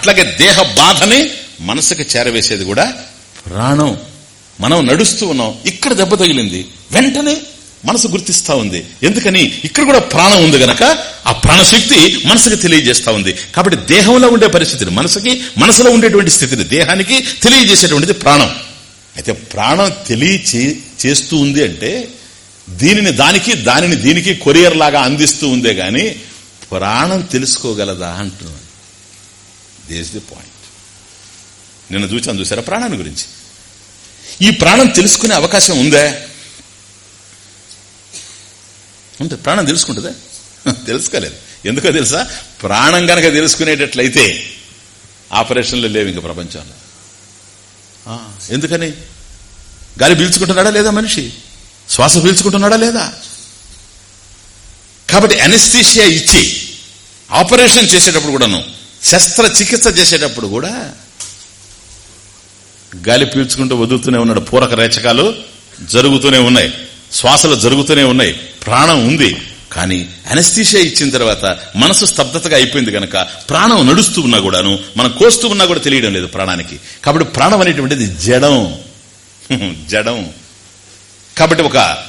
అట్లాగే దేహ బాధని మనసుకి చేరవేసేది కూడా ప్రాణం. మనం నడుస్తూ ఉన్నాం. ఇక్కడ దెబ్బ తగిలింది. వెంటనే మనసు గుర్తిస్తా ఉంది. ఎందుకని? ఇక్కడ కూడా ప్రాణం ఉంది గనక ఆ ప్రాణశక్తి మనసుకి తెలియజేస్తా ఉంది. కాబట్టి దేహంలో ఉండే పరిస్థితిని మనసుకి మనసులో ఉండేటువంటి స్థితిని దేహానికి తెలియజేసేటువంటిది ప్రాణం. అయితే ప్రాణం తెలియ చేస్తూ ఉంది అంటే దీనిని దానికి దానిని దీనికి కొరియర్ లాగా అందిస్తూ ఉందే గాని ప్రాణం తెలుసుకోగలదా అంటున్నాను దేస్ ది పాయింట్ నిన్న చూచాను చూసారా ప్రాణాన్ని గురించి. ఈ ప్రాణం తెలుసుకునే అవకాశం ఉందే? ఉంటుంది ప్రాణం తెలుసుకుంటుందా? తెలుసుకోలేదు. ఎందుకో తెలుసా? ప్రాణం గనక తెలుసుకునేటట్లయితే ఆపరేషన్లు లేవు ఇంక ప్రపంచంలో. ఎందుకని? గాలి పీల్చుకుంటున్నాడా లేదా మనిషి? శ్వాస పీల్చుకుంటున్నాడా లేదా? కాబట్టి అనెస్థీషియా ఇచ్చి ఆపరేషన్ చేసేటప్పుడు కూడాను శస్త్రచికిత్స చేసేటప్పుడు కూడా గాలి పీల్చుకుంటూ వదులుతూనే ఉన్నాడు. పూరక రేచకాలు జరుగుతూనే ఉన్నాయి. శ్వాసలు జరుగుతూనే ఉన్నాయి. ప్రాణం ఉంది. కానీ అనస్థీషియా ఇచ్చిన తర్వాత మనసు స్తబ్దతగా అయిపోయింది కనుక ప్రాణం నడుస్తూ ఉన్నా కూడాను మనం కోస్తూ ఉన్నా కూడా తెలియడం లేదు ప్రాణానికి. కాబట్టి ప్రాణం అనేటువంటిది జడం. జడం. కాబట్టి ఒక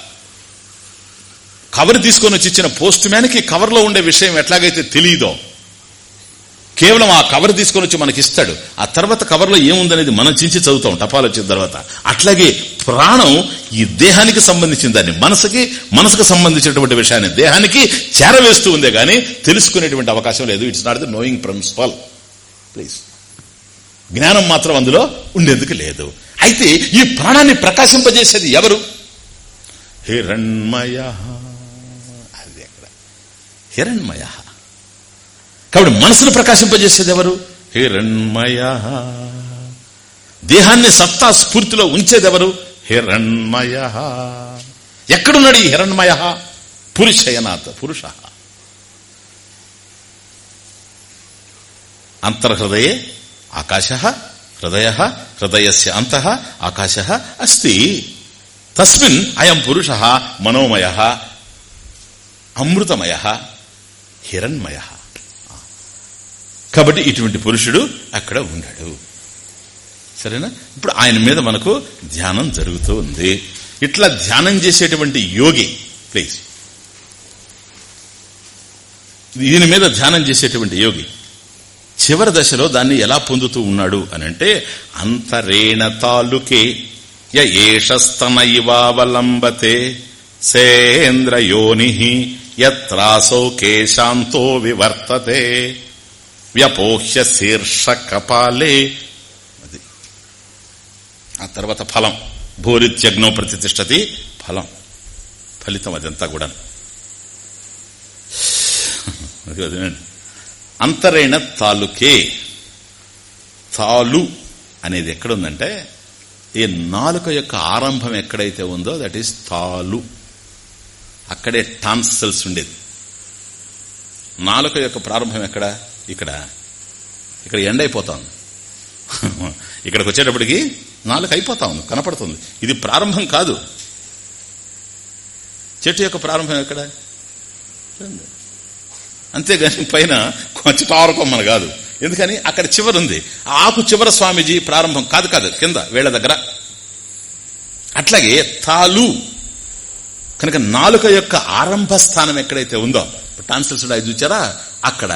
కవర్ తీసుకొని వచ్చి ఇచ్చిన పోస్ట్ మ్యాన్కి కవర్లో ఉండే విషయం ఎట్లాగైతే తెలియదో కేవలం ఆ కవర్ తీసుకొని వచ్చి మనకి ఇస్తాడు. ఆ తర్వాత కవర్లో ఏముందనేది మనం చించి చదువుతాం టపాలు వచ్చిన తర్వాత. అట్లాగే ప్రాణం ఈ దేహానికి సంబంధించిన దాన్ని. మనసుకి మనసుకు సంబంధించినటువంటి విషయాన్ని దేహానికి చేరవేస్తూ ఉందే గాని తెలుసుకునేటువంటి అవకాశం లేదు. It's not the knowing principle please జ్ఞానం మాత్రం అందులో ఉండేందుకు లేదు. అయితే ఈ ప్రాణాన్ని ప్రకాశింపజేసేది ఎవరు? హిరణ్మయ. అది ఎక్కడ హిరణ్మయ. కాబట్టి మనసును ప్రకాశింపజేసేది ఎవరు? హిరణ్మయ. దేహాన్ని సత్తా స్ఫూర్తిలో ఉంచేదెవరు హిరణ్మయ. ఎక్కడున్నాడు ఈ హిరణ్మయ? పురుషయనాథ పురుష. అంతర్హృదయే ఆకాశ హృదయ హృదయస్ అంత ఆకాశ అస్తి. తస్మిన్ అయం పురుష మనోమయ అమృతమయ హిరణ్మయ. కాబట్టి ఇటువంటి పురుషుడు అక్కడ ఉన్నాడు. సరేనా? ఇప్పుడు ఆయన మీద మనకు ధ్యానం జరుగుతూ ఉంది. ఇట్లా ధ్యానం చేసేటువంటి యోగి ప్లీజ్ దీని మీద ధ్యానం చేసేటువంటి యోగి చివరి దశలో దాన్ని ఎలా పొందుతూ ఉన్నాడు అని అంటే అంతరేణ తాలూకే ఏషస్తన సేంద్రయోని ఎత్రాసౌ కేశాంతో వివర్తతే. వ్యపోహ్య శీర్ష కపాలే అది. ఆ తర్వాత ఫలం. భూరిత్యగ్నో ప్రతిష్టతి ఫలం. ఫలితం అదంతా కూడా అంతరైన తాలూకే. తాలు అనేది ఎక్కడుందంటే ఈ నాలుక యొక్క ఆరంభం ఎక్కడైతే ఉందో దట్ ఈస్ తాలు. అక్కడే టాన్సల్స్ ఉండేది. నాలుక యొక్క ప్రారంభం ఎక్కడ? ఇక్కడ ఇక్కడ ఎండ అయిపోతా ఉంది ఇక్కడికి వచ్చేటప్పటికి నాలుగు అయిపోతా ఉంది కనపడుతుంది. ఇది ప్రారంభం కాదు. చెట్టు యొక్క ప్రారంభం ఎక్కడ? అంతేగాని పైన చిటారకొమ్మను కాదు. ఎందుకని? అక్కడ చివరి ఉంది ఆకు చివర స్వామీజీ ప్రారంభం కాదు కాదు కింద వేళ్ళ దగ్గర. అట్లాగే తాలు కనుక నాలుక యొక్క ఆరంభ స్థానం ఎక్కడైతే ఉందో టాన్సిల్స్ అది చూచారా? అక్కడ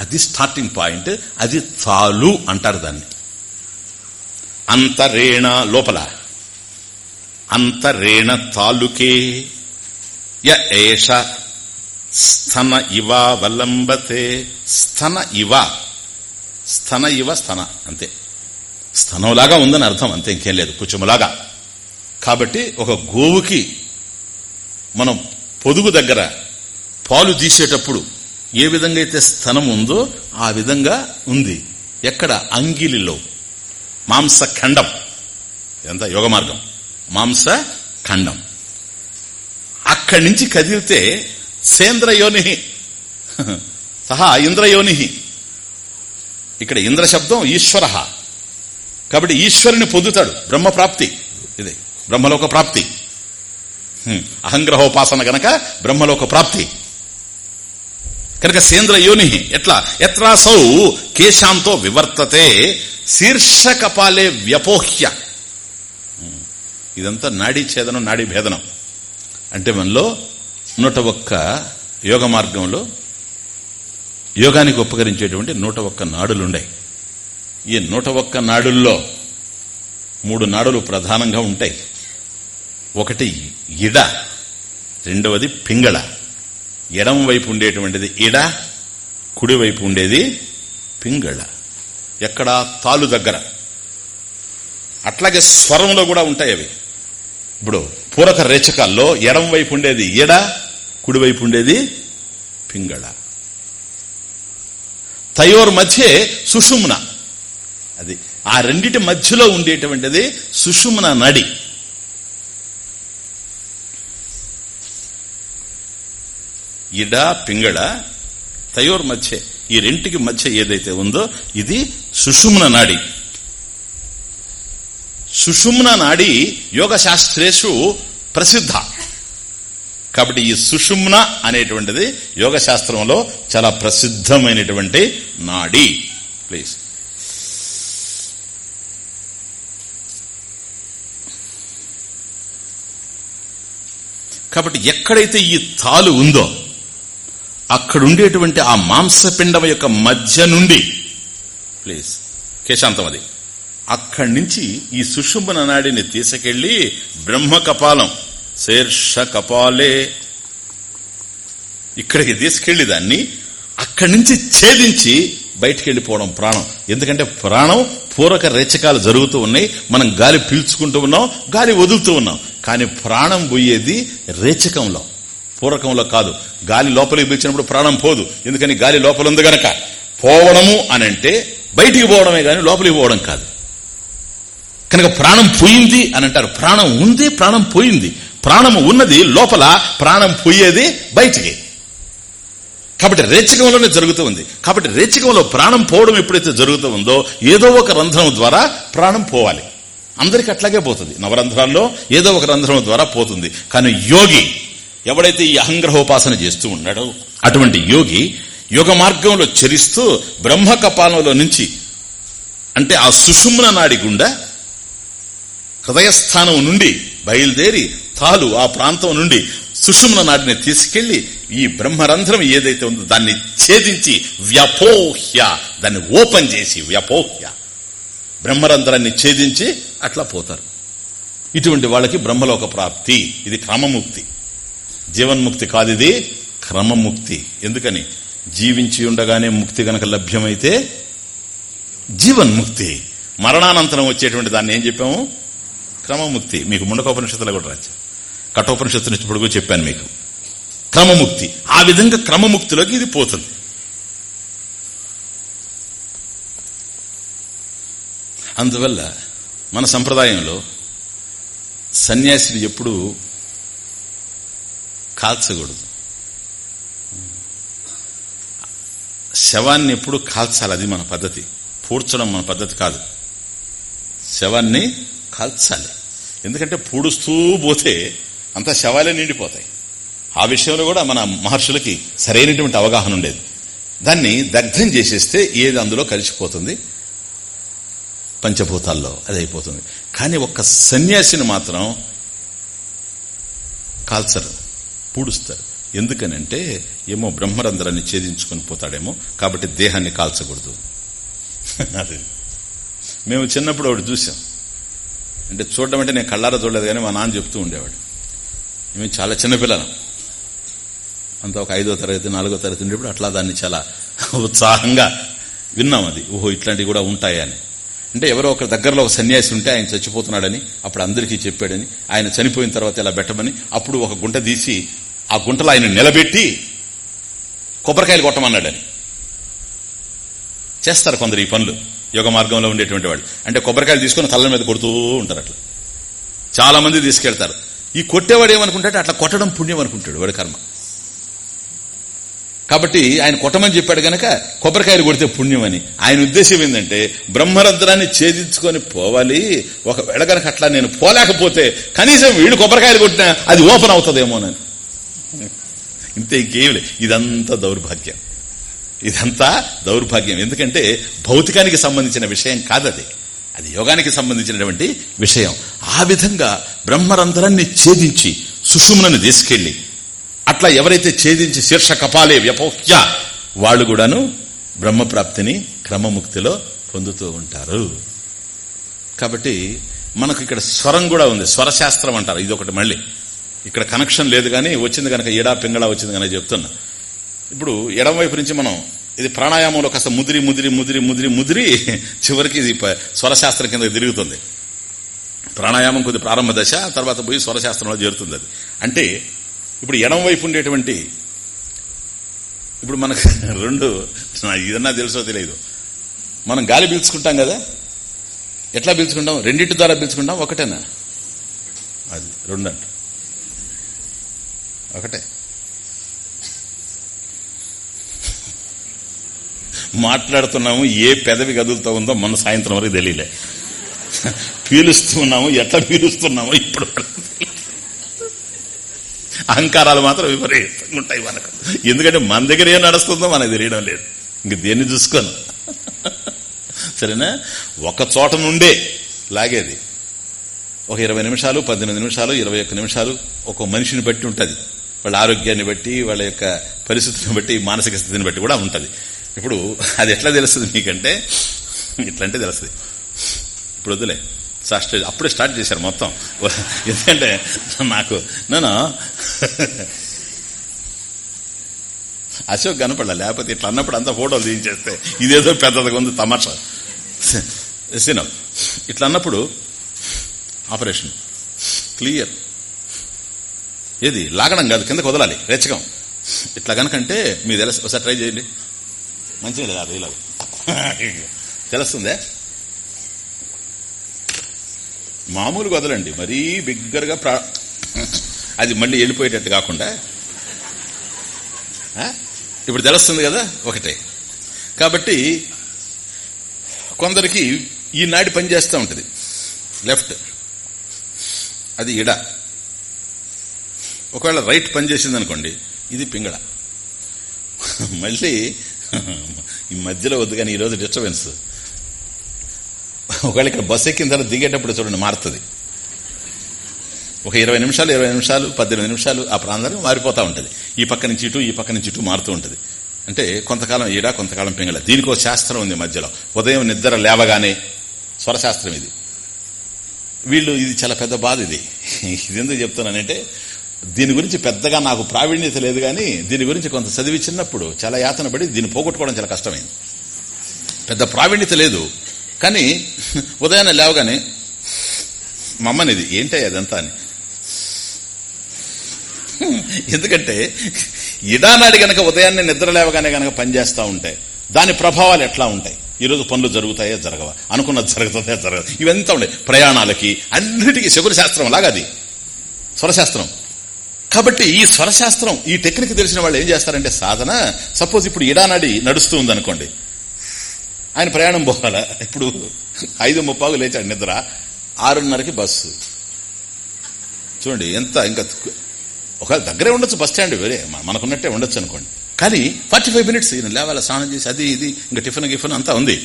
అది స్టార్టింగ్ పాయింట్ అది తాలు అంటారు దాన్ని. అంతరేణ లోపల. అంతరేణ తాలుకే. య ఏష స్థన ఇవ వలంబతే. స్థన ఇవ. స్థన ఇవ స్థన అంతే. స్థనంలాగా ఉందని అర్థం అంతే ఇంకేం లేదు పుచ్చములాగా కాబట్టి ఒక గోవుకి మనం పొదుగు దగ్గర పాలు తీసేటప్పుడు ఏ విధంగా అయితే స్థనం ఉందో ఆ విధంగా ఉంది. ఎక్కడ? అంగిలిలో. మాంస ఖండం ఎంత యోగ మార్గం. మాంస ఖండం అక్కడి నుంచి కదిలితే సేంద్రయోని. సహా ఇంద్రయోని. ఇక్కడ ఇంద్ర శబ్దం ఈశ్వర. కాబట్టి ఈశ్వరుని పొందుతాడు. బ్రహ్మ ప్రాప్తి. ఇది బ్రహ్మలోక ప్రాప్తి. అహంగ్రహోపాసన గనక బ్రహ్మలోక ప్రాప్తి. కనుక సేంద్ర యోని ఎట్లా? ఎత్రాసౌ కేశాంతో వివర్తతే శీర్షకపాలే వ్యపోహ్య. ఇదంతా నాడీ ఛేదనం నాడీ భేదనం. అంటే మనలో నూట ఒక్క యోగ మార్గంలో యోగానికి ఉపకరించేటువంటి నూట ఒక్క నాడులుండాయి. ఈ నూట ఒక్క నాడుల్లో మూడు నాడులు ప్రధానంగా ఉంటాయి. ఒకటి ఇడ రెండవది పింగళ. ఎడం వైపు ఉండేటువంటిది ఇడ కుడివైపు ఉండేది పింగళ. ఎక్కడ తాలు దగ్గర. అట్లాగే స్వరంలో కూడా ఉంటాయి అవి. ఇప్పుడు పూరక రేచకాల్లో ఎడం వైపు ఉండేది ఎడ కుడివైపు ఉండేది పింగళ. తయోర్ మధ్య సుషుమ్న. అది ఆ రెండిటి మధ్యలో ఉండేటువంటిది సుషుమ్న నడి. ఇడ పింగళ తయోర్ మధ్య ఈ రెంటికి మధ్య ఏదైతే ఉందో ఇది సుషుమ్న నాడి. సుషుమ్న నాడి యోగ శాస్త్రేషు ప్రసిద్ధ. కాబట్టి ఈ సుషుమ్న అనేటువంటిది యోగ శాస్త్రంలో చాలా ప్రసిద్ధమైనటువంటి నాడి. ప్లీజ్. కాబట్టి ఎక్కడైతే ఈ తాలు ఉందో అక్కడుండేటువంటి ఆ మాంసపిండం యొక్క మధ్య నుండి ప్లీజ్ కేశాంతం అది. అక్కడి నుంచి ఈ సుషుంభన నాడిని తీసుకెళ్ళి బ్రహ్మ కపాలం శీర్ష కపాలే ఇక్కడికి తీసుకెళ్ళి దాన్ని అక్కడి నుంచి ఛేదించి బయటికి వెళ్ళిపోవడం ప్రాణం. ఎందుకంటే ప్రాణం పూరక రేచకాలు జరుగుతూ ఉన్నాయి. మనం గాలి పీల్చుకుంటూ ఉన్నాం గాలి వదులుతూ ఉన్నాం. కానీ ప్రాణం పోయేది రేచకంలో. పూర్వకంలో కాదు. గాలి లోపలికి పిలిచినప్పుడు ప్రాణం పోదు. ఎందుకని గాలి లోపల ఉంది గనక? పోవడము అని అంటే బయటికి పోవడమే కానీ లోపలికి పోవడం కాదు. కనుక ప్రాణం పోయింది అని అంటారు ప్రాణం ఉంది ప్రాణం పోయింది. ప్రాణం ఉన్నది లోపల ప్రాణం పోయేది బయటికి. కాబట్టి రేచకంలోనే జరుగుతూ ఉంది. కాబట్టి రేచకంలో ప్రాణం పోవడం ఎప్పుడైతే జరుగుతూ ఉందో ఏదో ఒక రంధ్రం ద్వారా ప్రాణం పోవాలి. అందరికి అట్లాగే పోతుంది. నవరంధ్రాల్లో ఏదో ఒక రంధ్రం ద్వారా పోతుంది. కానీ యోగి ఎవడైతే ఈ అహంగ్రహోపాసన చేస్తూ ఉన్నాడో అటువంటి యోగి యోగ మార్గంలో చరిస్తూ బ్రహ్మ కపాలంలో నుంచి అంటే ఆ సుషుమ్న నాడి గుండా హృదయస్థానం నుండి బయలుదేరి తాలు ఆ ప్రాంతం నుండి సుషుమ్న నాడిని తీసుకెళ్ళి ఈ బ్రహ్మరంధ్రం ఏదైతే ఉందో దాన్ని ఛేదించి వ్యపోహ్య దాన్ని ఓపెన్ చేసి వ్యపోహ్య. బ్రహ్మరంధ్రాన్ని ఛేదించి అట్లా పోతారు. ఇటువంటి వాళ్ళకి బ్రహ్మలోక ప్రాప్తి ఇది క్రమముక్తి జీవన్ముక్తి కాదు ఇది క్రమముక్తి. ఎందుకని? జీవించి ఉండగానే ముక్తి గనక లభ్యమైతే జీవన్ముక్తి. మరణానంతరం వచ్చేటువంటి దాన్ని ఏం చెప్పాము? క్రమముక్తి. మీకు ముండకోపనిషత్తులో కూడా రాజా కఠోపనిషత్తు నుంచి పొడుగు చెప్పాను మీకు. క్రమముక్తి. ఆ విధంగా క్రమముక్తిలోకి ఇది పోతుంది. అందువల్ల మన సంప్రదాయంలో సన్యాసిని ఎప్పుడు కాల్చకూడదు. శవాన్ని ఎప్పుడు కాల్చాలి? అది మన పద్ధతి. పూడ్చడం మన పద్ధతి కాదు. శవాన్ని కాల్చాలి. ఎందుకంటే పూడుస్తూ పోతే అంత శవాలే నిండిపోతాయి. ఆ విషయంలో కూడా మన మహర్షులకి సరైనటువంటి అవగాహన ఉండేది. దాన్ని దగ్ధం చేసేస్తే ఏది అందులో కలిసిపోతుంది? పంచభూతాల్లో అది అయిపోతుంది కానీ ఒక్క సన్యాసిని మాత్రం కాల్చరు. పూడుస్తారు. ఎందుకనంటే ఏమో బ్రహ్మరంధ్రాన్ని ఛేదించుకొని పోతాడేమో కాబట్టి దేహాన్ని కాల్చకూడదు. అదే. మేము చిన్నప్పుడు ఒకటి చూసాం అంటే చూడడం అంటే నేను కళ్ళారా చూడలేదు కానీ మా నాన్న చెప్తూ ఉండేవాడు. మేము చాలా చిన్నపిల్లలం అంత ఒక ఐదో తరగతి నాలుగో తరగతి ఉండేప్పుడు అట్లా దాన్ని చాలా ఉత్సాహంగా విన్నాం అది. ఓహో ఇట్లాంటివి కూడా ఉంటాయని అంటే ఎవరో ఒక దగ్గరలో ఒక సన్యాసి ఉంటే ఆయన చచ్చిపోతున్నాడని అప్పుడు అందరికీ చెప్పాడని ఆయన చనిపోయిన తర్వాత ఇలా పెట్టమని అప్పుడు ఒక గుంట తీసి ఆ గుంటలో ఆయన నిలబెట్టి కొబ్బరికాయలు కొట్టమన్నాడని. చేస్తారు కొందరు ఈ పనులు. యోగ మార్గంలో ఉండేటువంటి వాళ్ళు. అంటే కొబ్బరికాయలు తీసుకుని తల్ల మీద కొడుతూ ఉంటారు అట్లా. చాలా మంది తీసుకెళ్తారు. ఈ కొట్టేవాడు ఏమనుకుంటాడు? అట్లా కొట్టడం పుణ్యం అనుకుంటాడు వాడి కర్మ. కాబట్టి ఆయన కొట్టమని చెప్పాడు గనక కొబ్బరికాయలు కొడితే పుణ్యం అని ఆయన ఉద్దేశం ఏంటంటే బ్రహ్మరంధ్రాన్ని ఛేదించుకొని పోవాలి. ఒకవేళ గనక అట్లా నేను పోలేకపోతే కనీసం వీళ్ళు కొబ్బరికాయలు కొట్టినా అది ఓపెన్ అవుతుందేమోనని. ఇంతే ఇంకేం లేదు. ఇదంతా దౌర్భాగ్యం. ఇదంతా దౌర్భాగ్యం. ఎందుకంటే భౌతికానికి సంబంధించిన విషయం కాదది. అది యోగానికి సంబంధించినటువంటి విషయం. ఆ విధంగా బ్రహ్మరంధ్రాన్ని ఛేదించి సుషుమ్నని తీసుకెళ్ళి అట్లా ఎవరైతే ఛేదించి శీర్ష కపాలే వ్యపోహ్య వాళ్ళు కూడాను బ్రహ్మప్రాప్తిని క్రమముక్తిలో పొందుతూ ఉంటారు. కాబట్టి మనకు ఇక్కడ స్వరం కూడా ఉంది. స్వరశాస్త్రం అంటారు. ఇది ఒకటి మళ్ళీ. ఇక్కడ కనెక్షన్ లేదు కానీ వచ్చింది కనుక ఏడా పింగళ వచ్చింది కనుక చెప్తున్నా. ఇప్పుడు ఎడం వైపు నుంచి మనం ఇది ప్రాణాయామంలో కాస్త ముదిరి ముదిరి ముదిరి ముదిరి ముదిరి చివరికి ఇది స్వరశాస్త్రం కింద తిరుగుతుంది. ప్రాణాయామం కొద్ది ప్రారంభ దశ తర్వాత పోయి స్వరశాస్త్రంలో చేరుతుంది అది. అంటే ఇప్పుడు ఎడం వైపు ఉండేటువంటి ఇప్పుడు మనకు రెండు ఇదన్నా తెలుసో తెలియదు. మనం గాలి పీల్చుకుంటాం కదా? ఎట్లా పీల్చుకుంటాం? రెండింటి ద్వారా పీల్చుకుంటాం? ఒకటేనా? అది రెండు అంట ఒకటే. మాట్లాడుతున్నాము ఏ పెదవి కదులుతూ ఉందో మన సాయంత్రం వరకు తెలియలే. పీలుస్తున్నాము ఎట్లా పీలుస్తున్నామో ఇప్పుడు అహంకారాలు మాత్రం విపరీతంగా ఉంటాయి మనకు. ఎందుకంటే మన దగ్గర ఏం నడుస్తుందో మనకు తెలియడం లేదు. ఇంక దేన్ని చూసుకోను? సరేనా? ఒక చోట నుండే లాగేది. ఒక ఇరవై నిమిషాలు పద్దెనిమిది నిమిషాలు ఇరవై ఒక్క నిమిషాలు ఒక మనిషిని బట్టి ఉంటుంది. వాళ్ళ ఆరోగ్యాన్ని బట్టి వాళ్ళ యొక్క పరిస్థితిని బట్టి మానసిక స్థితిని బట్టి కూడా ఉంటుంది. ఇప్పుడు అది ఎట్లా తెలుస్తుంది మీకంటే? ఇట్లంటే తెలుస్తుంది. ఇప్పుడు వద్దులే. సాస్ట్ అప్పుడే స్టార్ట్ చేశారు మొత్తం. ఎందుకంటే నాకు నేను అశోక్ కనపడలే? లేకపోతే ఇట్లా అన్నప్పుడు అంతా ఫోటోలు తీయించేస్తే ఇదేదో పెద్దదిగా ఉంది తమాషా. సినం ఇట్లా అన్నప్పుడు ఆపరేషన్. క్లియర్. ఏది? లాగడం కాదు కిందకు వదలాలి రెచ్చగం. ఇట్లా కనుకంటే మీ తెలుసు ఒకసారి ట్రై చేయండి. మంచిగా కాదు ఇలా తెలుస్తుందే? మామూలుగా వదలండి మరీ బిగ్గరగా ప్రా అది మళ్ళీ వెళ్ళిపోయేటట్టు కాకుండా. ఇప్పుడు తెలుస్తుంది కదా ఒకటే. కాబట్టి కొందరికి ఈ పని పనిచేస్తూ ఉంటుంది. లెఫ్ట్. అది ఇడ ఒకవేళ రైట్ పనిచేసింది అనుకోండి ఇది పింగళ. మళ్ళీ ఈ మధ్యలో వద్దు కానీ ఈరోజు డిస్టర్బెన్స్. ఒకవేళ ఇక్కడ బస్ ఎక్కిన తర్వాత దిగేటప్పుడు చూడండి మారుతుంది. ఒక ఇరవై నిమిషాలు ఇరవై నిమిషాలు పద్దెనిమిది నిమిషాలు ఆ ప్రాంతానికి మారిపోతూ ఉంటుంది. ఈ పక్క నుంచి ఇటు ఈ పక్క నుంచి ఇటు మారుతూ ఉంటుంది. అంటే కొంతకాలం ఈడ కొంతకాలం పింగళ. దీనికి శాస్త్రం ఉంది మధ్యలో. ఉదయం నిద్ర లేవగానే స్వరశాస్త్రం ఇది. వీళ్ళు ఇది చాలా పెద్ద బాధ ఇది. ఇది ఎందుకు చెప్తున్నానంటే దీని గురించి పెద్దగా నాకు ప్రావీణ్యత లేదు కానీ దీని గురించి కొంత చదివి చిన్నప్పుడు చాలా యాతన పడి దీన్ని పోగొట్టుకోవడం చాలా కష్టమైంది. పెద్ద ప్రావీణ్యత లేదు. కానీ ఉదయాన్నే లేవగానే మమ్మనిది ఏంటే అదంతా? అని. ఎందుకంటే ఇడానాడి గనక ఉదయాన్నే నిద్ర లేవగానే గనక పనిచేస్తూ ఉంటాయి దాని ప్రభావాలు ఎట్లా ఉంటాయి? ఈరోజు పనులు జరుగుతాయో? జరగవా. అనుకున్నది జరుగుతుందో? జరగదు. ఇవంతా ఉండే ప్రయాణాలకి అన్నిటికీ శకుర శాస్త్రం లాగా అది. స్వరశాస్త్రం. కాబట్టి ఈ స్వరశాస్త్రం ఈ టెక్నిక్ తెలిసిన వాళ్ళు ఏం చేస్తారంటే సాధన సపోజ్ ఇప్పుడు ఇడానాడి నడుస్తూ ఉందనుకోండి. ఆయన ప్రయాణం పోవాలా? ఇప్పుడు ఐదు ముప్పాకు లేచాడు నిద్ర ఆరున్నరకి బస్సు. చూడండి ఎంత ఇంకా ఒక దగ్గరే ఉండొచ్చు బస్ స్టాండ్ వేరే మనకున్నట్టే ఉండొచ్చు అనుకోండి. కానీ ఫార్టీ ఫైవ్ మినిట్స్ ఈయన లేవాల స్నానం చేసి అది ఇది ఇంకా టిఫిన్ గిఫిన్ అంతా ఉంది.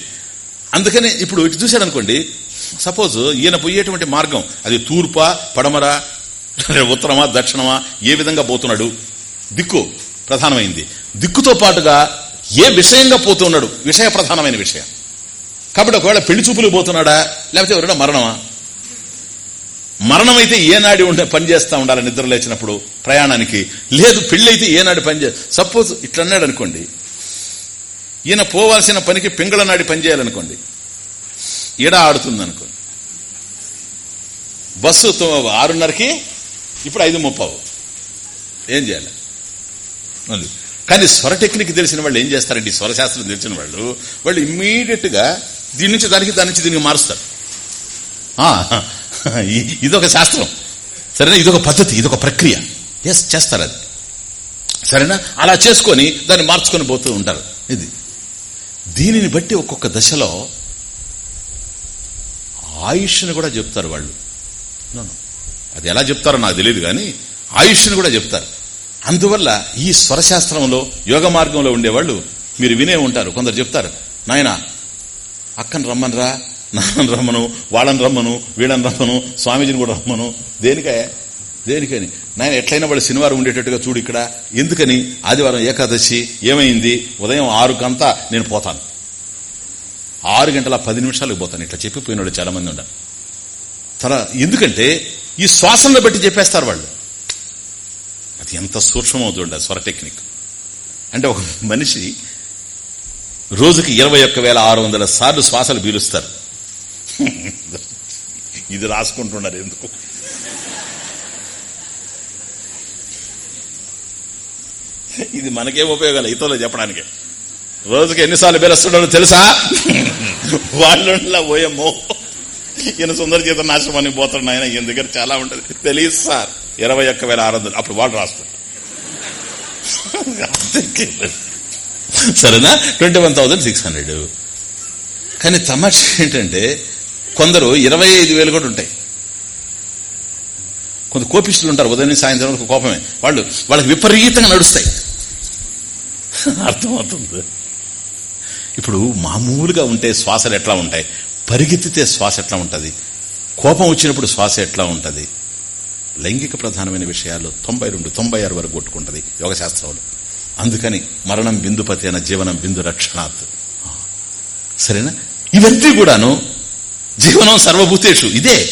అందుకనే ఇప్పుడు ఇటు చూశాడు అనుకోండి సపోజ్ ఈయన పోయేటువంటి మార్గం అది తూర్పా పడమర ఉత్తరమా దక్షిణమా ఏ విధంగా పోతున్నాడు? దిక్కు ప్రధానమైంది. దిక్కుతో పాటుగా ఏ విషయంగా పోతున్నాడు విషయ ప్రధానమైన విషయం. కాబట్టి ఒకవేళ పెళ్ళి చూపులు పోతున్నాడా? లేకపోతే ఎవరైనా మరణమా? మరణమైతే ఏనాడి ఉండే పని చేస్తా ఉండాలి నిద్ర లేచినప్పుడు ప్రయాణానికి. లేదు పెళ్ళి అయితే ఏనాడు పని చే సపోజ్ ఇట్లన్నాడు అనుకోండి. ఈయన పోవాల్సిన పనికి పింగళ నాడి పని చేయాలనుకోండి. ఈడ ఆడుతుంది అనుకోండి బస్సు ఆరున్నరకి ఇప్పుడు ఐదు ముప్పావు. ఏం చేయాలి? కానీ స్వర టెక్నిక్ తెలిసిన వాళ్ళు ఏం చేస్తారండి? స్వరశాస్త్రం తెలిసిన వాళ్ళు వాళ్ళు ఇమ్మీడియట్గా దీని నుంచి దానికి దాని నుంచి దీనికి మారుస్తారు. ఇదొక శాస్త్రం. సరేనా? ఇదొక పద్ధతి ఇదొక ప్రక్రియ. ఎస్ చేస్తారు అది. సరేనా? అలా చేసుకొని దాన్ని మార్చుకొని పోతూ ఉంటారు. ఇది. దీనిని బట్టి ఒక్కొక్క దశలో ఆయుష్ని కూడా చెప్తారు వాళ్ళు. అది ఎలా చెప్తారో నాకు తెలియదు కానీ ఆయుష్ని కూడా చెప్తారు. అందువల్ల ఈ స్వరశాస్త్రంలో యోగ మార్గంలో ఉండేవాళ్ళు మీరు వినే ఉంటారు. కొందరు చెప్తారు నాయన అక్కని రమ్మనరా నాన్న రమ్మను వాళ్ళని రమ్మను వీళ్ళని రమ్మను స్వామీజీని కూడా రమ్మను. దేనికే దేనికని? నాయన ఎట్లయినా వాడు శనివారం ఉండేటట్టుగా చూడు ఇక్కడ. ఎందుకని? ఆదివారం ఏకాదశి ఏమైంది? ఉదయం ఆరుకంతా నేను పోతాను. ఆరు గంటల పది నిమిషాలకు పోతాను. ఇట్లా చెప్పిపోయినాడు చాలా మంది ఉండాలి తల ఎందుకంటే ఈ శ్వాసంలో బట్టి చెప్పేస్తారు వాళ్ళు. అది ఎంత సూక్ష్మమవుతుండ స్వర టెక్నిక్. అంటే ఒక మనిషి రోజుకి ఇరవై ఒక్క వేల ఆరు వందల సార్లు శ్వాసలు పీలుస్తారు. ఇది రాసుకుంటున్నారు ఎందుకు? ఇది మనకేం ఉపయోగాలు ఇతరులు చెప్పడానికి. రోజుకి ఎన్నిసార్లు పేరుస్తున్నాడో తెలుసా? వాళ్ళు పోయేమో ఈయన సుందర చేత నాశనం పోతాడు ఆయన ఈయన దగ్గర చాలా ఉంటది. తెలియదు సార్. ఇరవై ఒక్క వేల ఆరు వందలు. అప్పుడు వాళ్ళు రాస్తారు సరేనా? Twenty one thousand six hundred. కానీ తమాష ఏంటంటే కొందరు ఇరవై ఐదు వేలు కూడా ఉంటాయి. కొంత కోపిస్తులు ఉంటారు. ఉదయం సాయంత్రం వరకు కోపమే. వాళ్ళు వాళ్ళకి విపరీతంగా నడుస్తాయి. అర్థమవుతుంది? ఇప్పుడు మామూలుగా ఉంటే శ్వాసలు ఎట్లా ఉంటాయి? పరిగెత్తితే శ్వాస ఎట్లా ఉంటుంది? కోపం వచ్చినప్పుడు శ్వాస ఎట్లా ఉంటుంది? లైంగిక ప్రధానమైన విషయాలు తొంభై రెండు తొంభై ఆరు వరకు కొట్టుకుంటుంది యోగశాస్త్రంలో అందుకని మరణం బిందుపతి అయిన జీవనం బిందు రక్షణాత్. సరేనా? ఇవన్నీ కూడాను జీవనం సర్వభూతేషు ఇదే.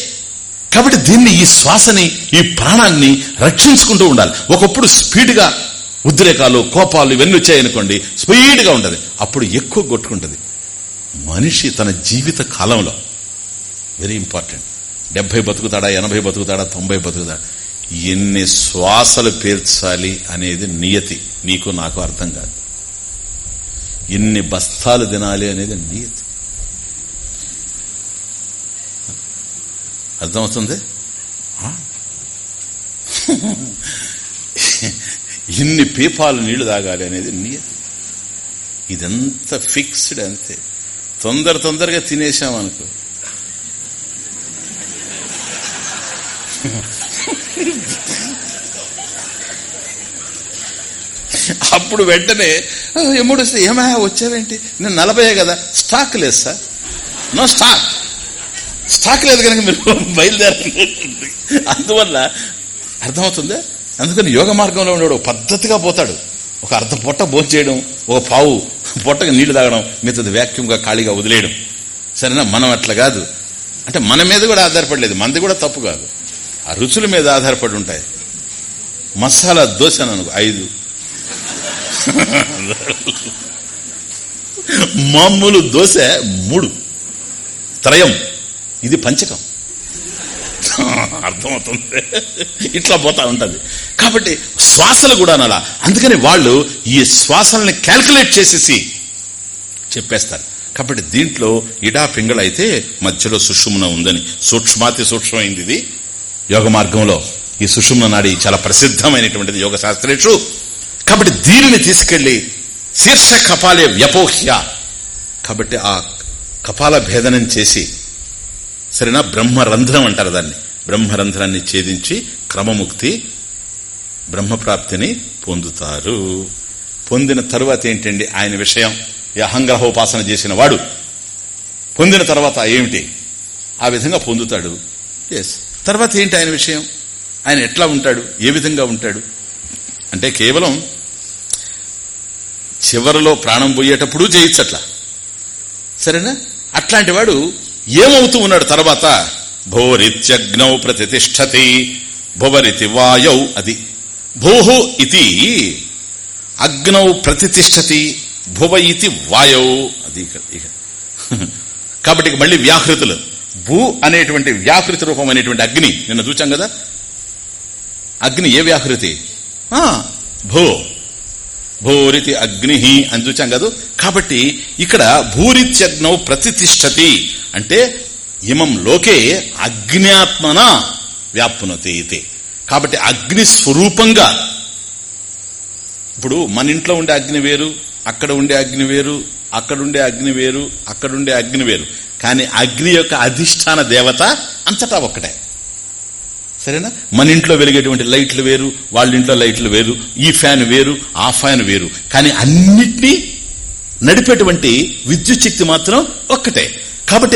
కాబట్టి దీన్ని ఈ శ్వాసని ఈ ప్రాణాన్ని రక్షించుకుంటూ ఉండాలి. ఒకప్పుడు స్పీడ్గా ఉద్రేకాలు కోపాలు ఇవన్నీ వచ్చాయనుకోండి స్పీడ్గా ఉంటుంది. అప్పుడు ఎక్కువ కొట్టుకుంటుంది. మనిషి తన జీవిత కాలంలో వెరీ ఇంపార్టెంట్ డెబ్బై బతుకుతాడా ఎనభై బతుకుతాడా తొంభై బతుకుతాడా ఎన్ని శ్వాసలు పేర్చాలి అనేది నియతి నీకు నాకు అర్థం కాదు. ఎన్ని బస్తాలు తినాలి అనేది నియతి. అర్థమవుతుంది? ఇన్ని పీపాలు నీళ్ళు తాగాలి అనేది నియతి. ఇదంతా ఫిక్స్డ్ అంతే. తొందర తొందరగా తినేసాం అనుకో. అప్పుడు వెంటనే ఎమ్ముడు వస్తే ఏమా వచ్చావేంటి? నేను నలభై కదా. స్టాక్ లేదు సార్. No stock. స్టాక్ లేదు కనుక మీరు బయలుదేరండి అందువల్ల అర్థమవుతుందా? అందుకని యోగ మార్గంలో ఉండేవాడు పద్ధతిగా పోతాడు. ఒక అర్ధ పొట్ట భోంచేయడం ఒక పావు పొట్టగా నీళ్ళు తాగడం మిగతాది వ్యాక్యూమ్గా ఖాళీగా వదిలేయడం. సరేనా? మనం అట్లా కాదు. అంటే మన మీద కూడా ఆధారపడలేదు. మనది కూడా తప్పు కాదు. ఆ రుచుల మీద ఆధారపడి ఉంటాయి. మసాలా దోశ అనుకో. ఐదు. మామూలు దోశ మూడు. త్రయం. ఇది పంచకం. అర్థమవుతుంది. ఇట్లా పోతా ఉంటుంది. కాబట్టి శ్వాసలు కూడా అనాలా. అందుకని వాళ్ళు ఈ శ్వాసల్ని క్యాల్కులేట్ చేసేసి చెప్పేస్తారు. కాబట్టి దీంట్లో ఇడా పింగళైతే మధ్యలో సుషుమ్న ఉందని. సూక్ష్మాతి సూక్ష్మమైంది ఇది. యోగ మార్గంలో ఈ సుషుమ్న నాడి చాలా ప్రసిద్ధమైనటువంటిది యోగ శాస్త్రేషు. కాబట్టి దీనిని తీసుకెళ్ళి శీర్ష కపాలే వ్యపోహ్య. కాబట్టి ఆ కపాల భేదనం చేసి సరేనా బ్రహ్మరంధ్రం అంటారు దాన్ని. బ్రహ్మరంధ్రాన్ని ఛేదించి క్రమముక్తి బ్రహ్మప్రాప్తిని పొందుతారు. పొందిన తరువాత ఏంటండి ఆయన విషయం? అహంగ్రహోపాసన చేసిన వాడు పొందిన తర్వాత ఏమిటి? ఆ విధంగా పొందుతాడు. ఎస్ తర్వాత ఏంటి ఆయన విషయం? ఆయన ఎట్లా ఉంటాడు? ఏ విధంగా ఉంటాడు? అంటే కేవలం చివరిలో ప్రాణం పోయేటప్పుడు చేయొచ్చు అట్లా సరేనా? అట్లాంటి వాడు ఏమవుతూ ఉన్నాడు తర్వాత? భూరిత్యగ్నౌ ప్రతిష్టతి భువరితి వాయౌ అది భోహో ఇది అగ్నౌ ప్రతిష్టతి భువ ఇతి వాయౌ అది ఇక కాబట్టి మళ్ళీ వ్యాహృతులు భూ అనేటువంటి వ్యాహృతి రూపం అనేటువంటి అగ్ని. నిన్న చూచాం కదా? అగ్ని ఏ వ్యాహృతి భూ. భూరితి అగ్ని అని చూచాం కదా? కాబట్టి ఇక్కడ భూరిత్యగ్నౌ ప్రతిష్టతి అంటే ఇమం లోకే అగ్నియాత్మన వ్యాప్నతే ఇతే. కాబట్టి అగ్ని స్వరూపంగా ఇప్పుడు మన ఇంట్లో ఉండే అగ్ని వేరు అక్కడ ఉండే అగ్ని వేరు అక్కడుండే అగ్ని వేరు అక్కడుండే అగ్ని వేరు. కానీ అగ్ని యొక్క అధిష్టాన దేవత అంతటా ఒక్కటే. సరేనా? మన ఇంట్లో వెలిగేటువంటి లైట్లు వేరు వాళ్ళ ఇంట్లో లైట్లు వేరు ఈ ఫ్యాన్ వేరు ఆ ఫ్యాన్ వేరు. కానీ అన్నిటినీ నడిపేటువంటి విద్యుత్ శక్తి మాత్రం ఒక్కటే. కాబట్టి